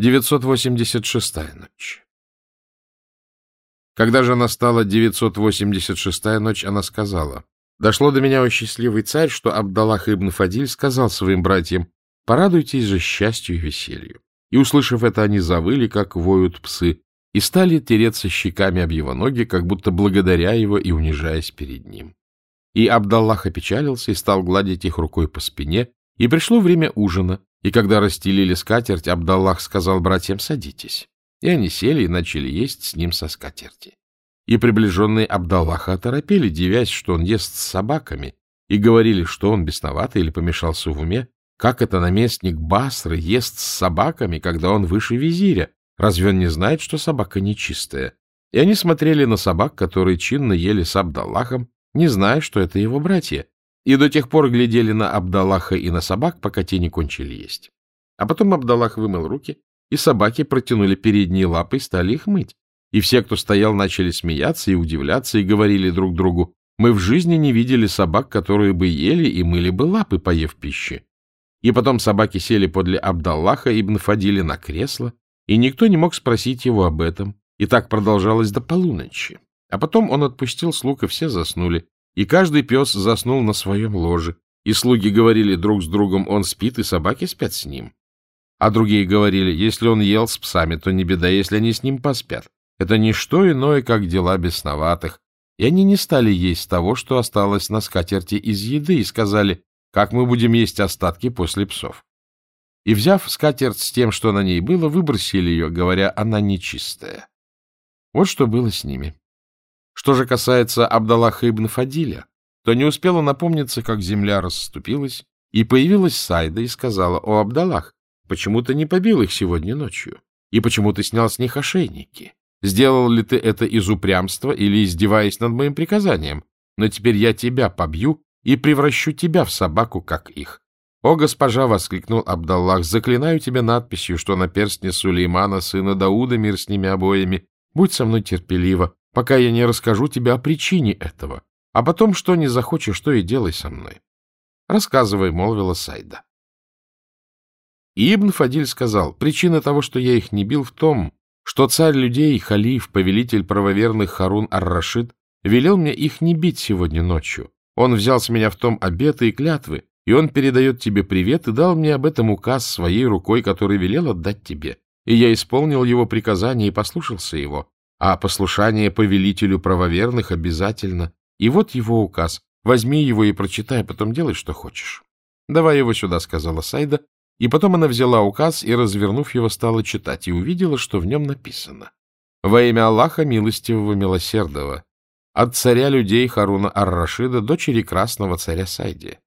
986-я ночь Когда же настала 986-я ночь, она сказала, «Дошло до меня, о счастливый царь, что Абдаллах ибн Фадиль сказал своим братьям, «Порадуйтесь же счастью и веселью». И, услышав это, они завыли, как воют псы, и стали тереться щеками об его ноги, как будто благодаря его и унижаясь перед ним. И Абдаллах опечалился и стал гладить их рукой по спине, и пришло время ужина, и когда расстелили скатерть, Абдаллах сказал братьям «садитесь». И они сели и начали есть с ним со скатерти. И приближенные Абдаллаха оторопели, дивясь, что он ест с собаками, и говорили, что он бесноватый или помешался в уме. Как это наместник Басры ест с собаками, когда он выше визиря? Разве он не знает, что собака нечистая? И они смотрели на собак, которые чинно ели с Абдаллахом, не зная, что это его братья, и до тех пор глядели на Абдаллаха и на собак, пока те не кончили есть. А потом Абдаллах вымыл руки, и собаки протянули передние лапы и стали их мыть. И все, кто стоял, начали смеяться и удивляться, и говорили друг другу, «Мы в жизни не видели собак, которые бы ели и мыли бы лапы, поев пищи». И потом собаки сели подле Абдаллаха ибн Фадили на кресло, и никто не мог спросить его об этом, и так продолжалось до полуночи. А потом он отпустил слуг, и все заснули, и каждый пес заснул на своем ложе, и слуги говорили друг с другом, он спит, и собаки спят с ним. А другие говорили, если он ел с псами, то не беда, если они с ним поспят. Это не что иное, как дела бесноватых. И они не стали есть того, что осталось на скатерти из еды, и сказали, как мы будем есть остатки после псов. И, взяв скатерть с тем, что на ней было, выбросили ее, говоря, она нечистая. Вот что было с ними. Что же касается Абдаллаха ибн Фадиля, то не успела напомниться, как земля расступилась, и появилась Сайда и сказала, «О, Абдаллах, почему ты не побил их сегодня ночью? И почему ты снял с них ошейники? Сделал ли ты это из упрямства или издеваясь над моим приказанием? Но теперь я тебя побью и превращу тебя в собаку, как их». «О, госпожа!» — воскликнул Абдаллах. «Заклинаю тебя надписью, что на перстне Сулеймана, сына Дауда, мир с ними обоими. Будь со мной терпелива пока я не расскажу тебе о причине этого, а потом, что не захочешь, что и делай со мной. Рассказывай, — молвила Сайда. И Ибн Фадиль сказал, причина того, что я их не бил, в том, что царь людей, халиф, повелитель правоверных Харун ар-Рашид, велел мне их не бить сегодня ночью. Он взял с меня в том обеты и клятвы, и он передает тебе привет и дал мне об этом указ своей рукой, который велел отдать тебе. И я исполнил его приказание и послушался его а послушание повелителю правоверных обязательно. И вот его указ. Возьми его и прочитай, потом делай, что хочешь. — Давай его сюда, — сказала Сайда, и потом она взяла указ и, развернув его, стала читать, и увидела, что в нем написано. «Во имя Аллаха Милостивого Милосердного, от царя людей Харуна Ар-Рашида, дочери красного царя Сайди».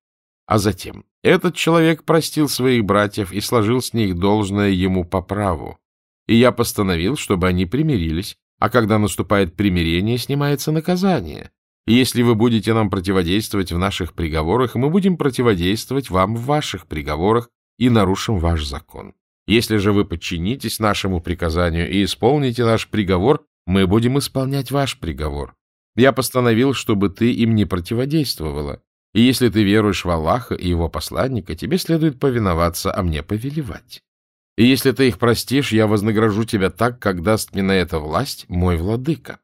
А затем, этот человек простил своих братьев и сложил с них должное ему по праву, и я постановил, чтобы они примирились, а когда наступает примирение, снимается наказание. И если вы будете нам противодействовать в наших приговорах, мы будем противодействовать вам в ваших приговорах и нарушим ваш закон. Если же вы подчинитесь нашему приказанию и исполните наш приговор, мы будем исполнять ваш приговор. Я постановил, чтобы ты им не противодействовала. И если ты веруешь в Аллаха и его посланника, тебе следует повиноваться, а мне повелевать. И если ты их простишь, я вознагражу тебя так, как даст мне на это власть мой владыка.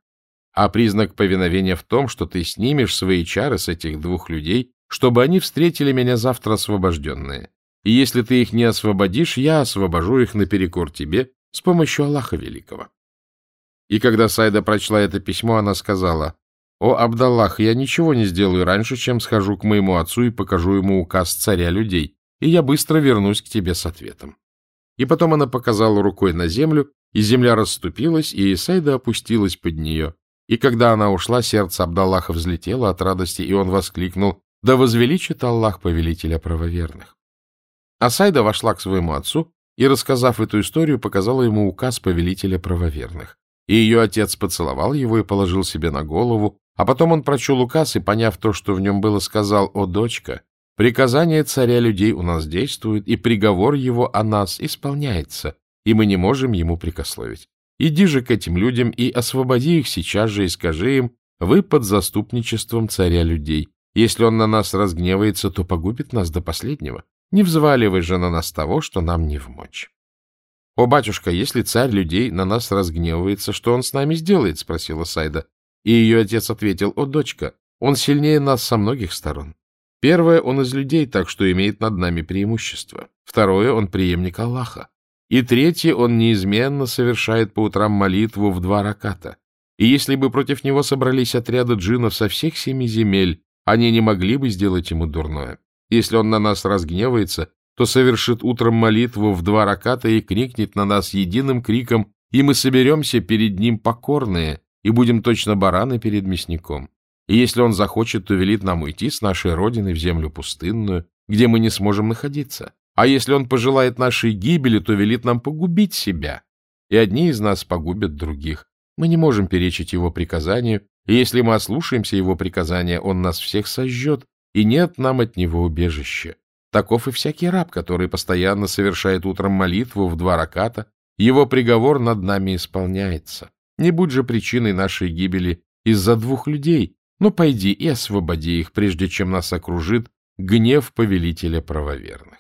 А признак повиновения в том, что ты снимешь свои чары с этих двух людей, чтобы они встретили меня завтра освобожденные. И если ты их не освободишь, я освобожу их наперекор тебе с помощью Аллаха Великого. И когда Сайда прочла это письмо, она сказала, «О, Абдаллах, я ничего не сделаю раньше, чем схожу к моему отцу и покажу ему указ царя людей, и я быстро вернусь к тебе с ответом». И потом она показала рукой на землю, и земля расступилась, и Исайда опустилась под нее. И когда она ушла, сердце Абдаллаха взлетело от радости, и он воскликнул «Да возвеличит Аллах повелителя правоверных». Асайда вошла к своему отцу и, рассказав эту историю, показала ему указ повелителя правоверных. И ее отец поцеловал его и положил себе на голову, а потом он прочел указ и, поняв то, что в нем было, сказал «О, дочка, Приказание царя людей у нас действует, и приговор его о нас исполняется, и мы не можем ему прикословить. Иди же к этим людям и освободи их сейчас же и скажи им, вы под заступничеством царя людей. Если он на нас разгневается, то погубит нас до последнего. Не взваливай же на нас того, что нам не вмочь. — О, батюшка, если царь людей на нас разгневается, что он с нами сделает? — спросила Сайда. И ее отец ответил, — О, дочка, он сильнее нас со многих сторон. Первое, он из людей, так что имеет над нами преимущество. Второе, он преемник Аллаха. И третье, он неизменно совершает по утрам молитву в два раката. И если бы против него собрались отряды джинов со всех семи земель, они не могли бы сделать ему дурное. Если он на нас разгневается, то совершит утром молитву в два раката и крикнет на нас единым криком, и мы соберемся перед ним покорные и будем точно бараны перед мясником. И если он захочет, то велит нам уйти с нашей родины в землю пустынную, где мы не сможем находиться. А если он пожелает нашей гибели, то велит нам погубить себя. И одни из нас погубят других. Мы не можем перечить его приказанию, и если мы ослушаемся его приказания, он нас всех сожжет, и нет нам от него убежища. Таков и всякий раб, который постоянно совершает утром молитву в два раката, его приговор над нами исполняется. Не будь же причиной нашей гибели из-за двух людей, но пойди и освободи их, прежде чем нас окружит гнев повелителя правоверных.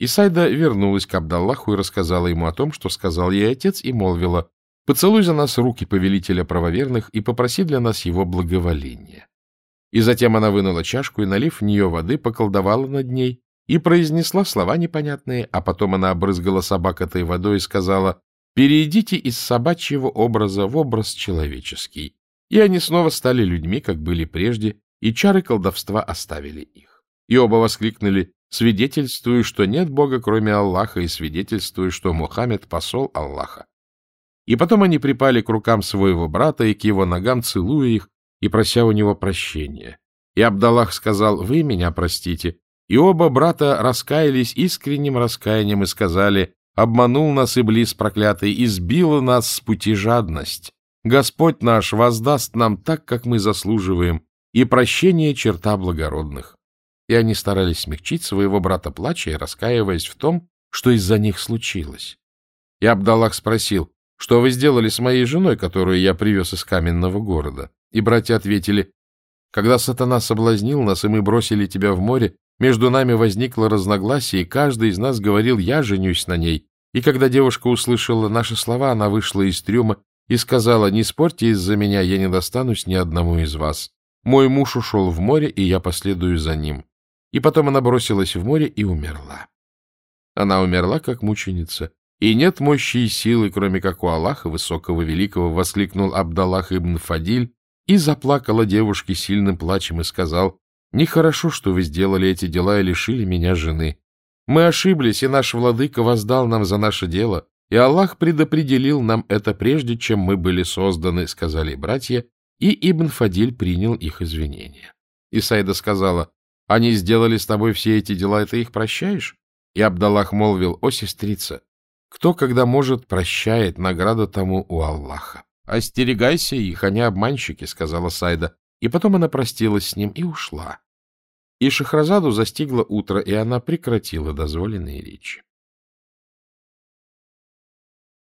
Исайда вернулась к Абдаллаху и рассказала ему о том, что сказал ей отец, и молвила, «Поцелуй за нас руки повелителя правоверных и попроси для нас его благоволения». И затем она вынула чашку и, налив в нее воды, поколдовала над ней и произнесла слова непонятные, а потом она обрызгала собак этой водой и сказала «Перейдите из собачьего образа в образ человеческий». И они снова стали людьми, как были прежде, и чары колдовства оставили их. И оба воскликнули «Свидетельствую, что нет Бога, кроме Аллаха, и свидетельствую, что Мухаммед — посол Аллаха». И потом они припали к рукам своего брата и к его ногам, целуя их, и прося у него прощения. И Абдаллах сказал, «Вы меня простите». И оба брата раскаялись искренним раскаянием и сказали, «Обманул нас Иблис проклятый, избила нас с пути жадность. Господь наш воздаст нам так, как мы заслуживаем, и прощение черта благородных». И они старались смягчить своего брата плача и раскаиваясь в том, что из-за них случилось. И Абдаллах спросил, «Что вы сделали с моей женой, которую я привез из каменного города?» И братья ответили, «Когда сатана соблазнил нас, и мы бросили тебя в море, между нами возникло разногласие, и каждый из нас говорил, я женюсь на ней. И когда девушка услышала наши слова, она вышла из трюма и сказала, не спорьте из-за меня, я не достанусь ни одному из вас. Мой муж ушел в море, и я последую за ним. И потом она бросилась в море и умерла. Она умерла, как мученица. И нет мощи и силы, кроме как у Аллаха Высокого Великого, воскликнул Абдаллах ибн Фадиль, и заплакала девушке сильным плачем и сказал, «Нехорошо, что вы сделали эти дела и лишили меня жены. Мы ошиблись, и наш владыка воздал нам за наше дело, и Аллах предопределил нам это прежде, чем мы были созданы», — сказали братья, и Ибн Фадиль принял их извинения. Исайда сказала, «Они сделали с тобой все эти дела, и ты их прощаешь?» И Абдаллах молвил, «О, сестрица, кто, когда может, прощает награда тому у Аллаха?» — Остерегайся их, они обманщики, — сказала Сайда. И потом она простилась с ним и ушла. И Шахразаду застигло утро, и она прекратила дозволенные речи.